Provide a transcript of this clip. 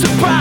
Surprise,